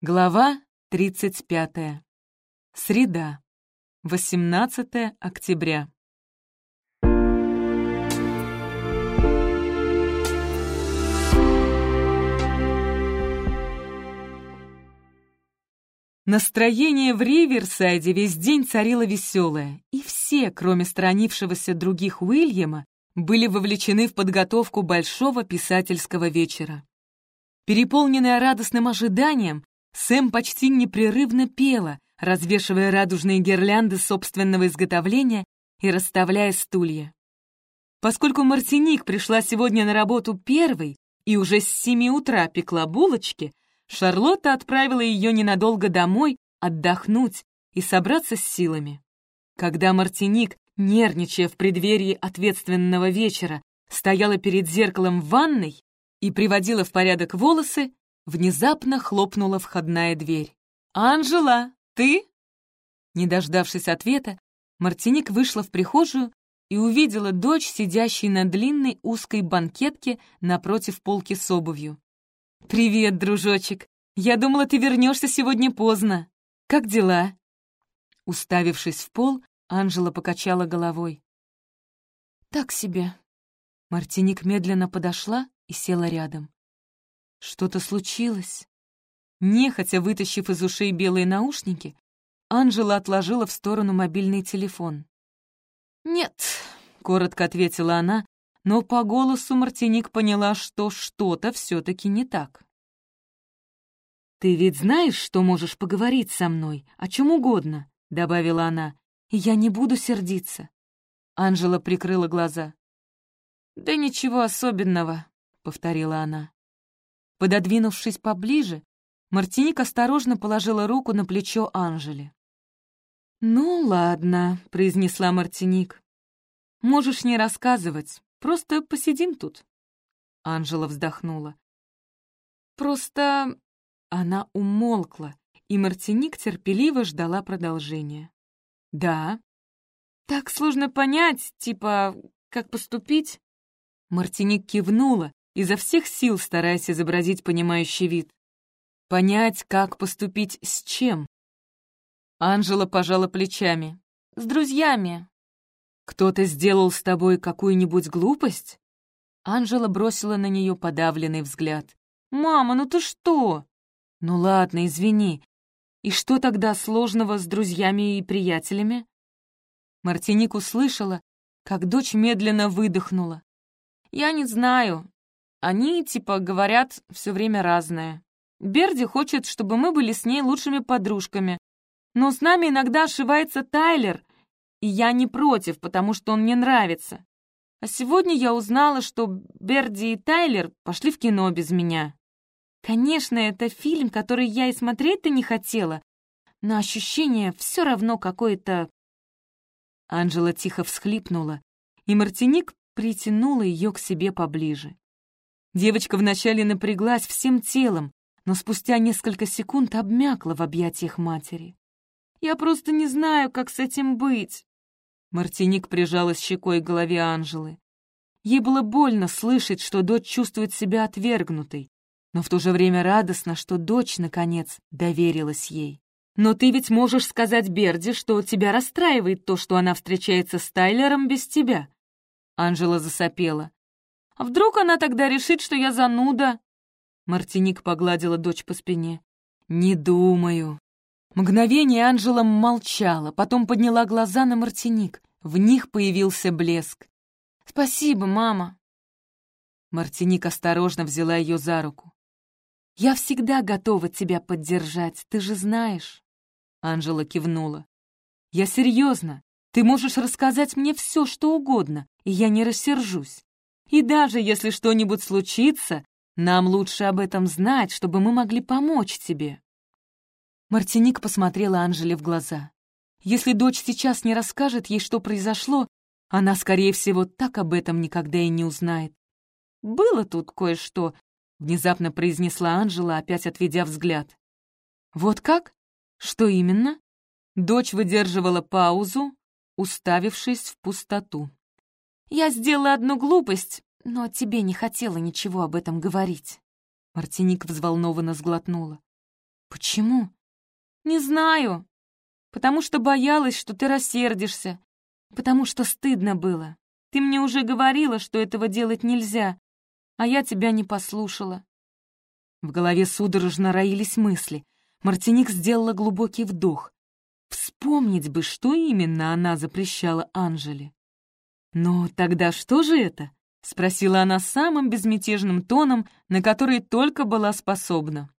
Глава 35. Среда. 18 октября. Настроение в Риверсайде весь день царило веселое, и все, кроме сторонившегося других Уильяма, были вовлечены в подготовку большого писательского вечера. Переполненная радостным ожиданием, Сэм почти непрерывно пела, развешивая радужные гирлянды собственного изготовления и расставляя стулья. Поскольку Мартиник пришла сегодня на работу первой и уже с семи утра пекла булочки, Шарлотта отправила ее ненадолго домой отдохнуть и собраться с силами. Когда Мартиник, нервничая в преддверии ответственного вечера, стояла перед зеркалом в ванной и приводила в порядок волосы, Внезапно хлопнула входная дверь. «Анжела, ты?» Не дождавшись ответа, Мартиник вышла в прихожую и увидела дочь, сидящей на длинной узкой банкетке напротив полки с обувью. «Привет, дружочек! Я думала, ты вернешься сегодня поздно. Как дела?» Уставившись в пол, Анжела покачала головой. «Так себе». Мартиник медленно подошла и села рядом. Что-то случилось? Нехотя вытащив из ушей белые наушники, Анжела отложила в сторону мобильный телефон. «Нет», — коротко ответила она, но по голосу Мартиник поняла, что что-то все-таки не так. «Ты ведь знаешь, что можешь поговорить со мной, о чем угодно», — добавила она, — «и я не буду сердиться». Анжела прикрыла глаза. «Да ничего особенного», — повторила она. Пододвинувшись поближе, Мартиник осторожно положила руку на плечо Анжели. «Ну, ладно», — произнесла Мартиник. «Можешь не рассказывать, просто посидим тут». Анжела вздохнула. «Просто...» Она умолкла, и Мартиник терпеливо ждала продолжения. «Да». «Так сложно понять, типа, как поступить?» Мартиник кивнула, изо всех сил стараясь изобразить понимающий вид. Понять, как поступить с чем. Анжела пожала плечами. «С друзьями». «Кто-то сделал с тобой какую-нибудь глупость?» Анжела бросила на нее подавленный взгляд. «Мама, ну ты что?» «Ну ладно, извини. И что тогда сложного с друзьями и приятелями?» Мартиник услышала, как дочь медленно выдохнула. «Я не знаю. Они, типа, говорят все время разное. Берди хочет, чтобы мы были с ней лучшими подружками. Но с нами иногда ошивается Тайлер, и я не против, потому что он мне нравится. А сегодня я узнала, что Берди и Тайлер пошли в кино без меня. Конечно, это фильм, который я и смотреть-то не хотела, но ощущение все равно какое-то... Анжела тихо всхлипнула, и Мартиник притянула ее к себе поближе. Девочка вначале напряглась всем телом, но спустя несколько секунд обмякла в объятиях матери. «Я просто не знаю, как с этим быть!» Мартиник прижалась щекой к голове Анжелы. Ей было больно слышать, что дочь чувствует себя отвергнутой, но в то же время радостно, что дочь, наконец, доверилась ей. «Но ты ведь можешь сказать Берди, что тебя расстраивает то, что она встречается с Тайлером без тебя». Анжела засопела. А вдруг она тогда решит, что я зануда?» Мартиник погладила дочь по спине. «Не думаю». Мгновение Анжела молчала, потом подняла глаза на Мартиник. В них появился блеск. «Спасибо, мама». Мартиник осторожно взяла ее за руку. «Я всегда готова тебя поддержать, ты же знаешь». Анжела кивнула. «Я серьезно. Ты можешь рассказать мне все, что угодно, и я не рассержусь. И даже если что-нибудь случится, нам лучше об этом знать, чтобы мы могли помочь тебе». Мартиник посмотрела Анжеле в глаза. Если дочь сейчас не расскажет ей, что произошло, она, скорее всего, так об этом никогда и не узнает. «Было тут кое-что», — внезапно произнесла Анжела, опять отведя взгляд. «Вот как? Что именно?» Дочь выдерживала паузу, уставившись в пустоту. Я сделала одну глупость, но тебе не хотела ничего об этом говорить». Мартиник взволнованно сглотнула. «Почему?» «Не знаю. Потому что боялась, что ты рассердишься. Потому что стыдно было. Ты мне уже говорила, что этого делать нельзя, а я тебя не послушала». В голове судорожно роились мысли. Мартиник сделала глубокий вдох. Вспомнить бы, что именно она запрещала Анжеле. «Но тогда что же это?» — спросила она самым безмятежным тоном, на который только была способна.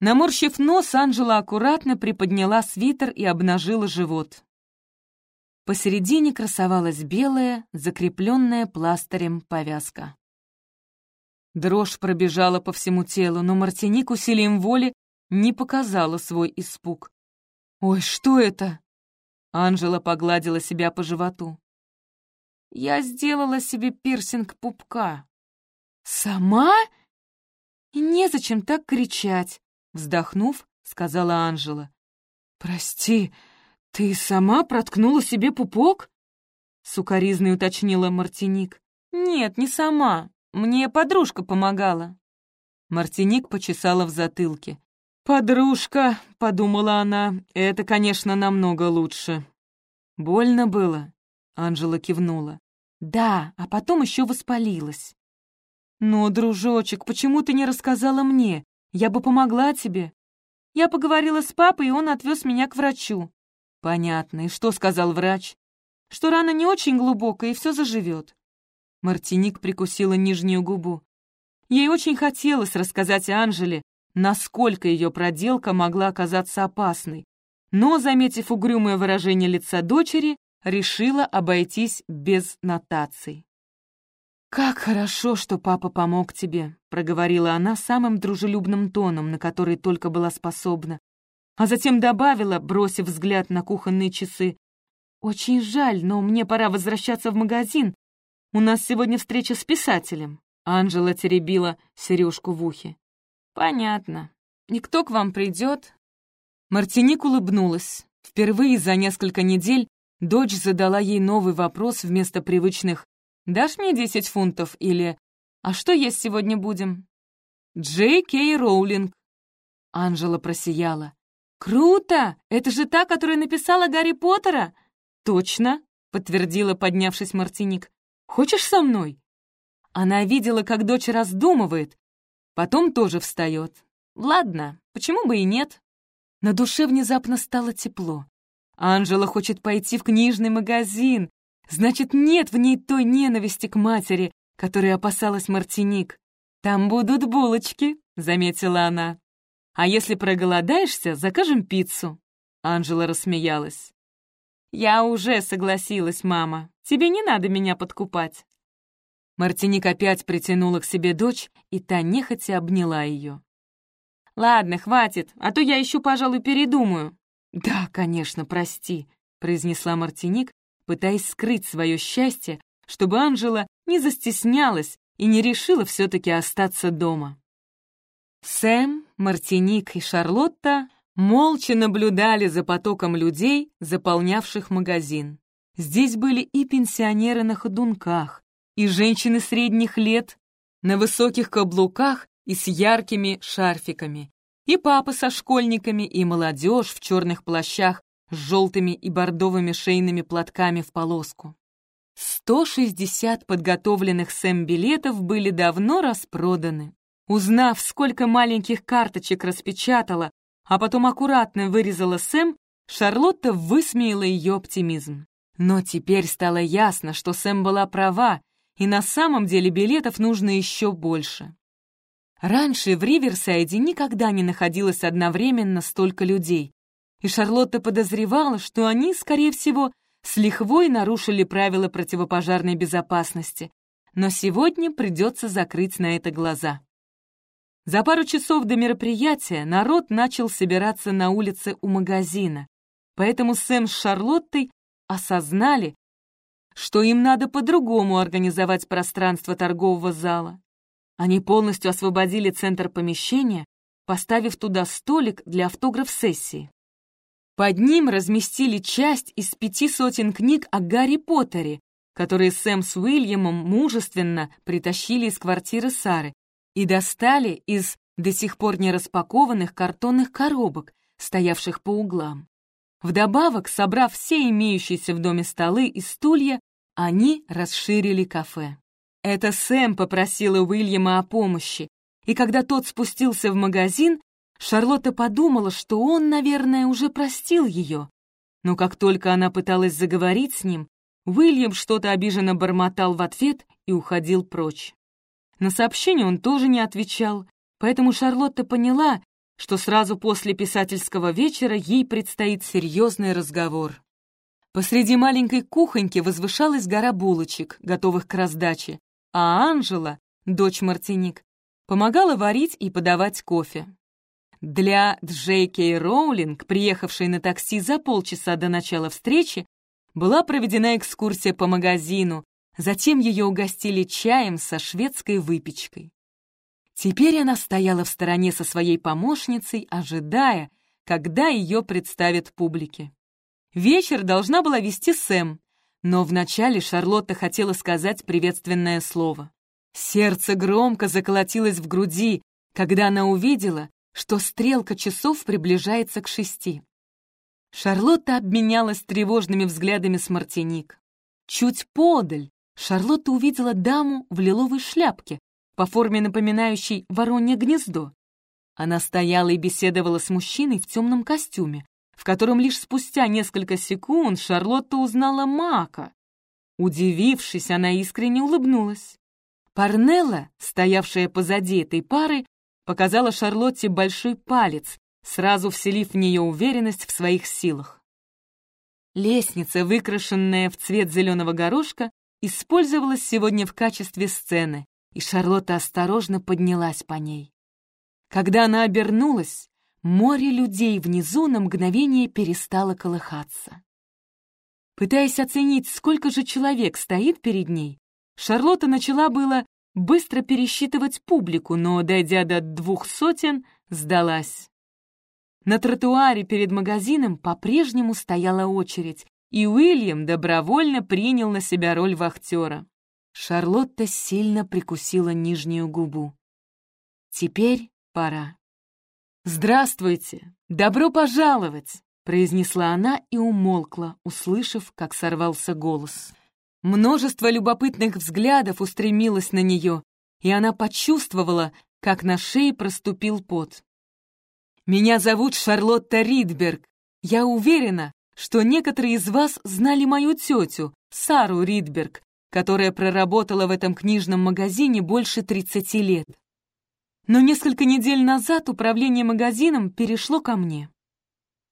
Наморщив нос, Анжела аккуратно приподняла свитер и обнажила живот. Посередине красовалась белая, закрепленная пластырем повязка. Дрожь пробежала по всему телу, но Мартиник усилием воли не показала свой испуг. «Ой, что это?» Анжела погладила себя по животу. «Я сделала себе пирсинг пупка». «Сама?» «И незачем так кричать», — вздохнув, сказала Анжела. «Прости, ты сама проткнула себе пупок?» Сукаризной уточнила Мартиник. «Нет, не сама. Мне подружка помогала». Мартиник почесала в затылке. «Подружка», — подумала она, — «это, конечно, намного лучше». «Больно было?» — Анжела кивнула. «Да, а потом еще воспалилась». «Но, дружочек, почему ты не рассказала мне? Я бы помогла тебе». Я поговорила с папой, и он отвез меня к врачу. «Понятно. И что сказал врач?» «Что рана не очень глубокая, и все заживет». Мартиник прикусила нижнюю губу. Ей очень хотелось рассказать Анжеле, насколько ее проделка могла оказаться опасной, но, заметив угрюмое выражение лица дочери, решила обойтись без нотаций. «Как хорошо, что папа помог тебе», — проговорила она самым дружелюбным тоном, на который только была способна, а затем добавила, бросив взгляд на кухонные часы, «Очень жаль, но мне пора возвращаться в магазин. У нас сегодня встреча с писателем». Анжела теребила сережку в ухе. «Понятно. Никто к вам придет?» Мартиник улыбнулась. Впервые за несколько недель дочь задала ей новый вопрос вместо привычных «Дашь мне десять фунтов?» или «А что есть сегодня будем?» «Джей Кей Роулинг». Анжела просияла. «Круто! Это же та, которая написала Гарри Поттера?» «Точно», — подтвердила, поднявшись Мартиник. «Хочешь со мной?» Она видела, как дочь раздумывает, Потом тоже встает. Ладно, почему бы и нет? На душе внезапно стало тепло. Анжела хочет пойти в книжный магазин. Значит, нет в ней той ненависти к матери, которой опасалась Мартиник. «Там будут булочки», — заметила она. «А если проголодаешься, закажем пиццу». Анжела рассмеялась. «Я уже согласилась, мама. Тебе не надо меня подкупать». Мартиник опять притянула к себе дочь, и та нехотя обняла ее. «Ладно, хватит, а то я еще, пожалуй, передумаю». «Да, конечно, прости», — произнесла Мартиник, пытаясь скрыть свое счастье, чтобы Анжела не застеснялась и не решила все-таки остаться дома. Сэм, Мартиник и Шарлотта молча наблюдали за потоком людей, заполнявших магазин. Здесь были и пенсионеры на ходунках, и женщины средних лет на высоких каблуках и с яркими шарфиками, и папы со школьниками, и молодежь в черных плащах с желтыми и бордовыми шейными платками в полоску. 160 подготовленных Сэм билетов были давно распроданы. Узнав, сколько маленьких карточек распечатала, а потом аккуратно вырезала Сэм, Шарлотта высмеяла ее оптимизм. Но теперь стало ясно, что Сэм была права, и на самом деле билетов нужно еще больше. Раньше в Риверсайде никогда не находилось одновременно столько людей, и Шарлотта подозревала, что они, скорее всего, с лихвой нарушили правила противопожарной безопасности, но сегодня придется закрыть на это глаза. За пару часов до мероприятия народ начал собираться на улице у магазина, поэтому Сэм с Шарлоттой осознали, что им надо по-другому организовать пространство торгового зала. Они полностью освободили центр помещения, поставив туда столик для автограф-сессии. Под ним разместили часть из пяти сотен книг о Гарри Поттере, которые Сэм с Уильямом мужественно притащили из квартиры Сары и достали из до сих пор не распакованных картонных коробок, стоявших по углам. Вдобавок, собрав все имеющиеся в доме столы и стулья, они расширили кафе. Это Сэм попросила Уильяма о помощи, и когда тот спустился в магазин, Шарлотта подумала, что он, наверное, уже простил ее. Но как только она пыталась заговорить с ним, Уильям что-то обиженно бормотал в ответ и уходил прочь. На сообщение он тоже не отвечал, поэтому Шарлотта поняла, что сразу после писательского вечера ей предстоит серьезный разговор. Посреди маленькой кухоньки возвышалась гора булочек, готовых к раздаче, а Анжела, дочь Мартиник, помогала варить и подавать кофе. Для Джей Кей Роулинг, приехавшей на такси за полчаса до начала встречи, была проведена экскурсия по магазину, затем ее угостили чаем со шведской выпечкой. Теперь она стояла в стороне со своей помощницей, ожидая, когда ее представят публике. Вечер должна была вести Сэм, но вначале Шарлотта хотела сказать приветственное слово. Сердце громко заколотилось в груди, когда она увидела, что стрелка часов приближается к шести. Шарлотта обменялась тревожными взглядами с Мартиник. Чуть подаль Шарлотта увидела даму в лиловой шляпке, по форме напоминающей воронье гнездо. Она стояла и беседовала с мужчиной в темном костюме, в котором лишь спустя несколько секунд Шарлотта узнала Мака. Удивившись, она искренне улыбнулась. Парнелла, стоявшая позади этой пары, показала Шарлотте большой палец, сразу вселив в нее уверенность в своих силах. Лестница, выкрашенная в цвет зеленого горошка, использовалась сегодня в качестве сцены, и Шарлотта осторожно поднялась по ней. Когда она обернулась, море людей внизу на мгновение перестало колыхаться. Пытаясь оценить, сколько же человек стоит перед ней, Шарлотта начала было быстро пересчитывать публику, но, дойдя до двух сотен, сдалась. На тротуаре перед магазином по-прежнему стояла очередь, и Уильям добровольно принял на себя роль вахтера. Шарлотта сильно прикусила нижнюю губу. Теперь пора. «Здравствуйте! Добро пожаловать!» произнесла она и умолкла, услышав, как сорвался голос. Множество любопытных взглядов устремилось на нее, и она почувствовала, как на шее проступил пот. «Меня зовут Шарлотта Ридберг. Я уверена, что некоторые из вас знали мою тетю, Сару Ридберг, которая проработала в этом книжном магазине больше 30 лет. Но несколько недель назад управление магазином перешло ко мне.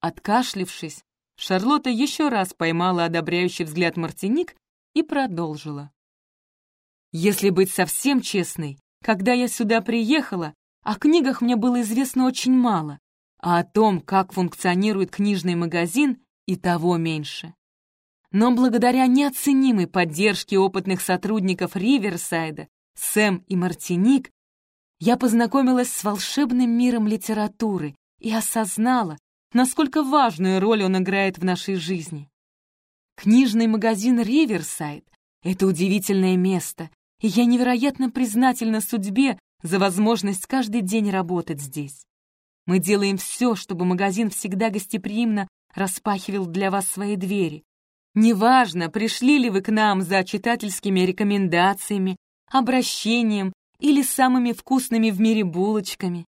Откашлившись, Шарлотта еще раз поймала одобряющий взгляд Мартиник и продолжила. «Если быть совсем честной, когда я сюда приехала, о книгах мне было известно очень мало, а о том, как функционирует книжный магазин, и того меньше. Но благодаря неоценимой поддержке опытных сотрудников Риверсайда, Сэм и Мартиник, я познакомилась с волшебным миром литературы и осознала, насколько важную роль он играет в нашей жизни. Книжный магазин «Риверсайд» — это удивительное место, и я невероятно признательна судьбе за возможность каждый день работать здесь. Мы делаем все, чтобы магазин всегда гостеприимно распахивал для вас свои двери, Неважно, пришли ли вы к нам за читательскими рекомендациями, обращением или самыми вкусными в мире булочками.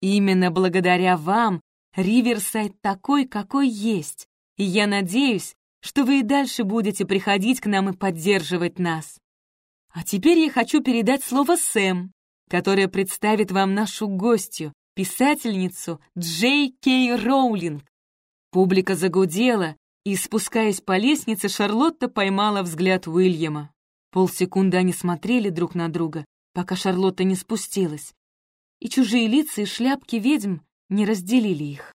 Именно благодаря вам Риверсайд такой, какой есть, и я надеюсь, что вы и дальше будете приходить к нам и поддерживать нас. А теперь я хочу передать слово Сэм, которая представит вам нашу гостью, писательницу Джей Кей Роулинг. Публика загудела, и, спускаясь по лестнице, Шарлотта поймала взгляд Уильяма. Полсекунды они смотрели друг на друга, пока Шарлотта не спустилась, и чужие лица и шляпки ведьм не разделили их.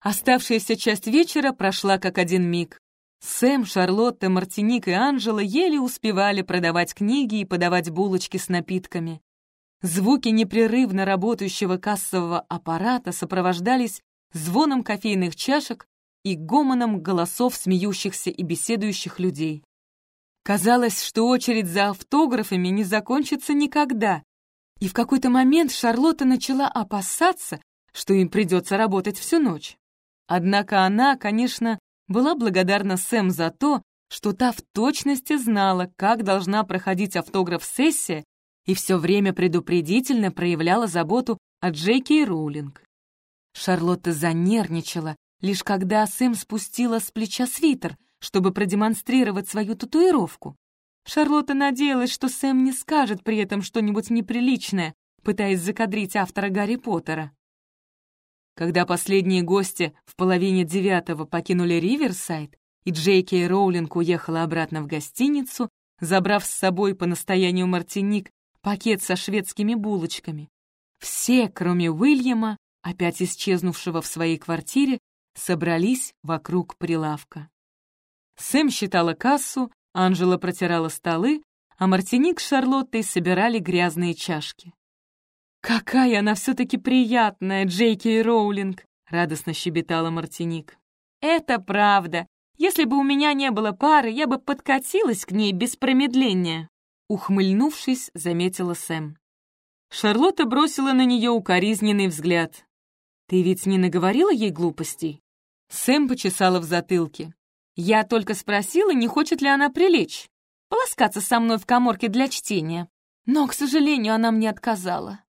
Оставшаяся часть вечера прошла как один миг. Сэм, Шарлотта, Мартиник и Анжела еле успевали продавать книги и подавать булочки с напитками. Звуки непрерывно работающего кассового аппарата сопровождались звоном кофейных чашек и гомоном голосов смеющихся и беседующих людей. Казалось, что очередь за автографами не закончится никогда, И в какой-то момент Шарлотта начала опасаться, что им придется работать всю ночь. Однако она, конечно, была благодарна Сэм за то, что та в точности знала, как должна проходить автограф-сессия и все время предупредительно проявляла заботу о Джеки и Роулинг. Шарлотта занервничала, лишь когда Сэм спустила с плеча свитер, чтобы продемонстрировать свою татуировку. Шарлотта надеялась, что Сэм не скажет при этом что-нибудь неприличное, пытаясь закадрить автора Гарри Поттера. Когда последние гости в половине девятого покинули Риверсайд, и Джейки Роулинг уехала обратно в гостиницу, забрав с собой по настоянию Мартиник пакет со шведскими булочками, все, кроме Уильяма, опять исчезнувшего в своей квартире, собрались вокруг прилавка. Сэм считала кассу, Анжела протирала столы, а Мартиник с Шарлоттой собирали грязные чашки. «Какая она все-таки приятная, Джейки и Роулинг!» — радостно щебетала Мартиник. «Это правда. Если бы у меня не было пары, я бы подкатилась к ней без промедления», — ухмыльнувшись, заметила Сэм. Шарлотта бросила на нее укоризненный взгляд. «Ты ведь не наговорила ей глупостей?» Сэм почесала в затылке. «Я только спросила, не хочет ли она прилечь, полоскаться со мной в коморке для чтения. Но, к сожалению, она мне отказала».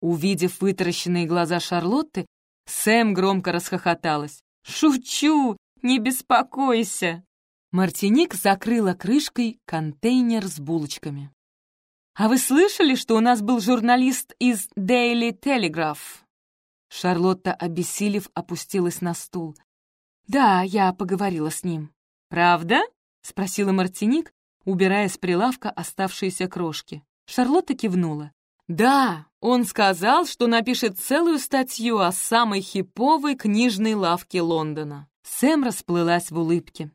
Увидев вытаращенные глаза Шарлотты, Сэм громко расхохоталась. «Шучу! Не беспокойся!» Мартиник закрыла крышкой контейнер с булочками. «А вы слышали, что у нас был журналист из Daily Telegraph?» Шарлотта, обессилев, опустилась на стул. «Да, я поговорила с ним». «Правда?» — спросила Мартиник, убирая с прилавка оставшиеся крошки. Шарлотта кивнула. «Да, он сказал, что напишет целую статью о самой хиповой книжной лавке Лондона». Сэм расплылась в улыбке.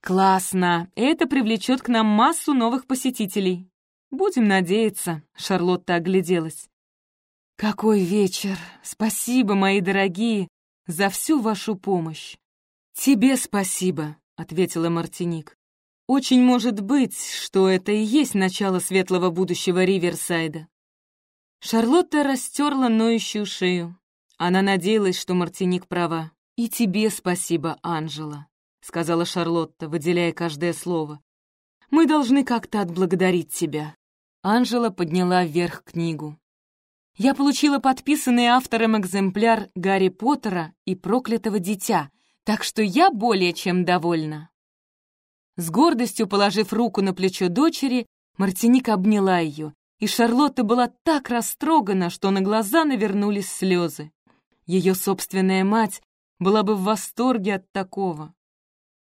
«Классно! Это привлечет к нам массу новых посетителей. Будем надеяться», — Шарлотта огляделась. «Какой вечер! Спасибо, мои дорогие, за всю вашу помощь!» «Тебе спасибо», — ответила Мартиник. «Очень может быть, что это и есть начало светлого будущего Риверсайда. Шарлотта растерла ноющую шею. Она надеялась, что Мартиник права. «И тебе спасибо, Анжела», — сказала Шарлотта, выделяя каждое слово. «Мы должны как-то отблагодарить тебя». Анжела подняла вверх книгу. «Я получила подписанный автором экземпляр Гарри Поттера и проклятого дитя, так что я более чем довольна». С гордостью положив руку на плечо дочери, Мартиник обняла ее и Шарлотта была так растрогана, что на глаза навернулись слезы. Ее собственная мать была бы в восторге от такого.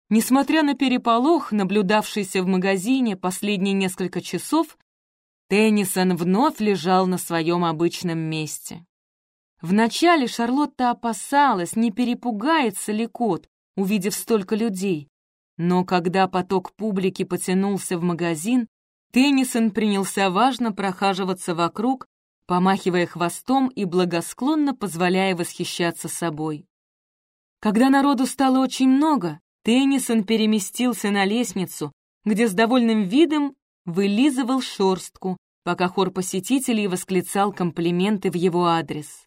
Несмотря на переполох, наблюдавшийся в магазине последние несколько часов, Теннисон вновь лежал на своем обычном месте. Вначале Шарлотта опасалась, не перепугается ли кот, увидев столько людей. Но когда поток публики потянулся в магазин, Теннисон принялся важно прохаживаться вокруг, помахивая хвостом и благосклонно позволяя восхищаться собой. Когда народу стало очень много, Теннисон переместился на лестницу, где с довольным видом вылизывал шорстку, пока хор посетителей восклицал комплименты в его адрес.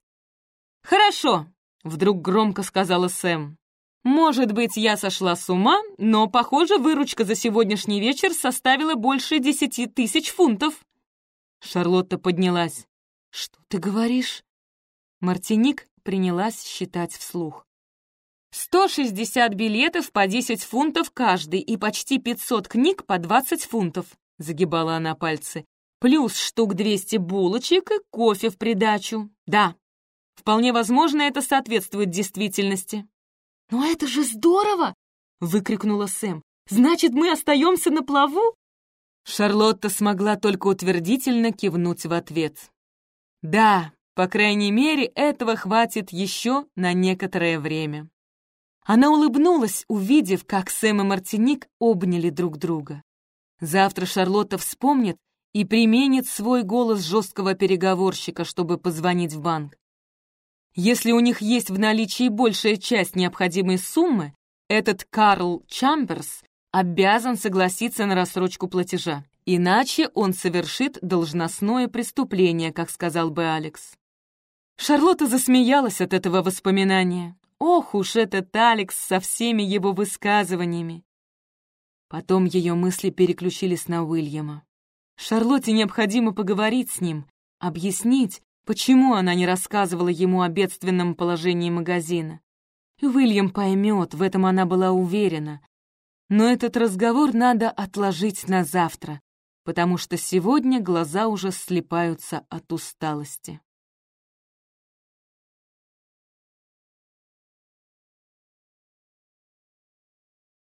«Хорошо», — вдруг громко сказала Сэм. Может быть, я сошла с ума, но, похоже, выручка за сегодняшний вечер составила больше десяти тысяч фунтов. Шарлотта поднялась. «Что ты говоришь?» Мартиник принялась считать вслух. «Сто шестьдесят билетов по десять фунтов каждый и почти пятьсот книг по двадцать фунтов», — загибала она пальцы. «Плюс штук двести булочек и кофе в придачу. Да, вполне возможно, это соответствует действительности». «Но это же здорово!» — выкрикнула Сэм. «Значит, мы остаемся на плаву?» Шарлотта смогла только утвердительно кивнуть в ответ. «Да, по крайней мере, этого хватит еще на некоторое время». Она улыбнулась, увидев, как Сэм и Мартиник обняли друг друга. Завтра Шарлотта вспомнит и применит свой голос жесткого переговорщика, чтобы позвонить в банк. Если у них есть в наличии большая часть необходимой суммы, этот Карл Чамберс обязан согласиться на рассрочку платежа. Иначе он совершит должностное преступление, как сказал бы Алекс. Шарлотта засмеялась от этого воспоминания. Ох уж этот Алекс со всеми его высказываниями. Потом ее мысли переключились на Уильяма. Шарлотте необходимо поговорить с ним, объяснить, почему она не рассказывала ему о бедственном положении магазина. Уильям поймет, в этом она была уверена. Но этот разговор надо отложить на завтра, потому что сегодня глаза уже слепаются от усталости.